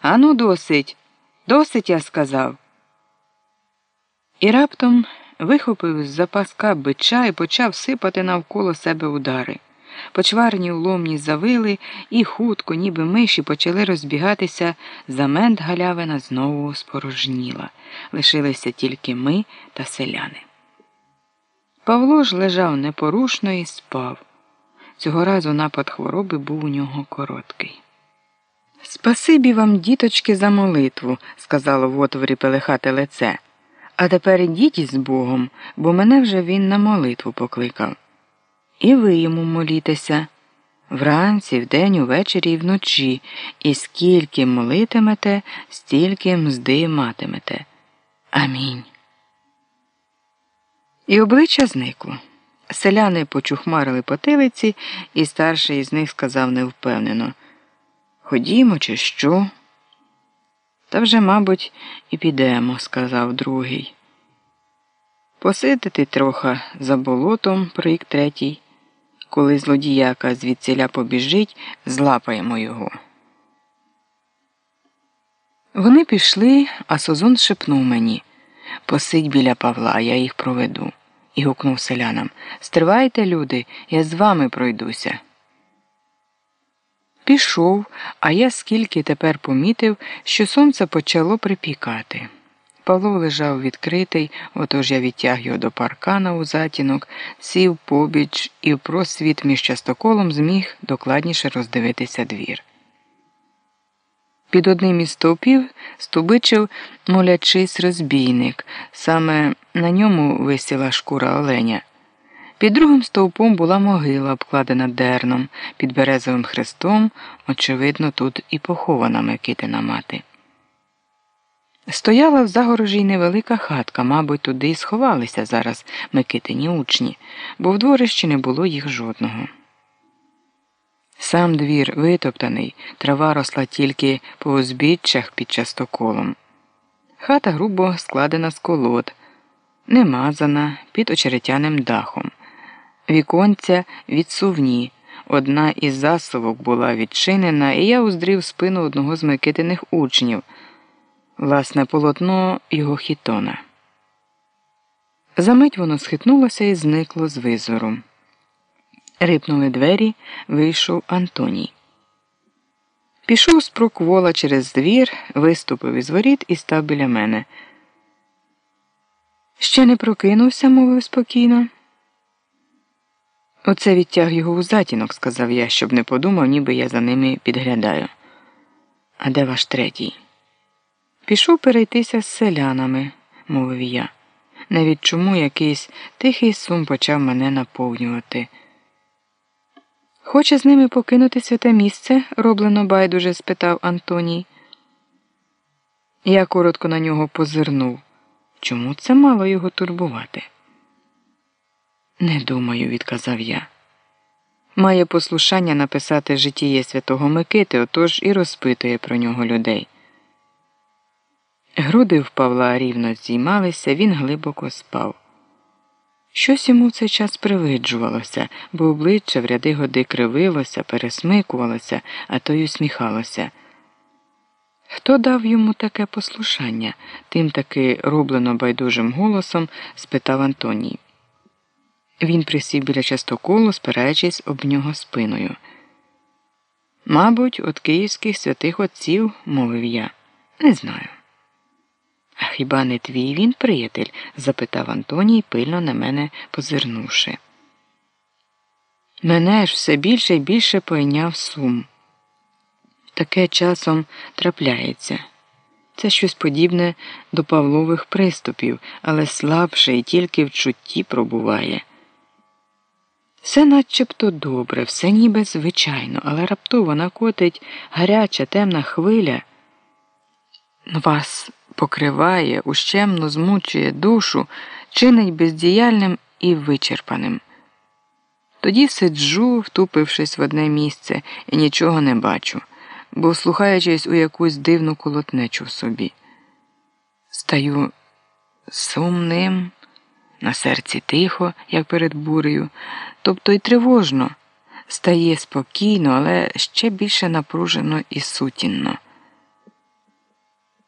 Ану, досить, досить, я сказав. І раптом вихопив з запаска бича і почав сипати навколо себе удари. Почварні уломні завили і хутко, ніби миші, почали розбігатися, замент галявина знову спорожніла. Лишилися тільки ми та селяни. Павло ж лежав непорушно і спав. Цього разу напад хвороби був у нього короткий. Спасибі вам, діточки, за молитву, сказало в отворі пелехате лице. А тепер ідіть із Богом, бо мене вже він на молитву покликав. І ви йому молітеся вранці, вдень, увечері і вночі, і скільки молитимете, стільки мзди матимете. Амінь. І обличчя зникло. Селяни почухмарили потилиці, і старший із них сказав невпевнено Ходімо, чи що? Та вже, мабуть, і підемо, сказав другий. Посидити трохи за болотом, прик третій. Коли злодіяка звідсіля побіжить, злапаємо його. Вони пішли, а Созон шепнув мені Посидь біля Павла, я їх проведу. І гукнув селянам Стривайте, люди, я з вами пройдуся. Пішов, а я скільки тепер помітив, що сонце почало припікати. Павло лежав відкритий, отож я відтяг його до паркана у затінок, сів побіч і в просвіт між частоколом зміг докладніше роздивитися двір. Під одним із стовпів стубичив молячись розбійник, саме на ньому висіла шкура оленя. Під другим стовпом була могила, обкладена дерном, під березовим хрестом, очевидно, тут і похована Микитина мати. Стояла в загорожі невелика хатка, мабуть, туди й сховалися зараз Микитині учні, бо в дворищі не було їх жодного. Сам двір витоптаний, трава росла тільки по узбіччях під частоколом. Хата грубо складена з колод, немазана під очеретяним дахом. Віконця відсувні. Одна із засувок була відчинена, і я уздрів спину одного з Микитиних учнів власне полотно його хітона. Замить воно схитнулося і зникло з визору. Рипнули двері, вийшов Антоній. Пішов з проквола через двір, виступив із воріт і став біля мене. Ще не прокинувся, мовив спокійно. Оце відтяг його у затінок, сказав я, щоб не подумав, ніби я за ними підглядаю. А де ваш третій? Пішов перейтися з селянами, мовив я. Навіть чому якийсь тихий сум почав мене наповнювати. Хоче з ними покинути святе місце? роблено байдуже? спитав Антоній. Я коротко на нього позирнув. Чому це мало його турбувати? Не думаю, відказав я. Має послушання написати житіє святого Микити, отож і розпитує про нього людей. Груди в Павла рівно зіймалися, він глибоко спав. Щось йому в цей час привиджувалося, бо обличчя в ряди годи кривилося, пересмикувалося, а то й усміхалося. Хто дав йому таке послушання? тим таки роблено байдужим голосом спитав Антоній. Він присів біля частоколу, спираючись об нього спиною. Мабуть, от київських святих отців, мовив я, не знаю. А хіба не твій він, приятель? запитав Антоній, пильно на мене позирнувши. Мене ж все більше і більше пойняв сум. Таке часом трапляється. Це щось подібне до Павлових приступів, але слабше і тільки в чутті пробуває. Все начебто добре, все ніби звичайно, але раптово накотить гаряча темна хвиля. Вас покриває, ущемно змучує душу, чинить бездіяльним і вичерпаним. Тоді сиджу, втупившись в одне місце, і нічого не бачу, бо слухаючись у якусь дивну колотнечу в собі. Стаю сумним, на серці тихо, як перед бурею, тобто й тривожно, стає спокійно, але ще більше напружено і сутінно.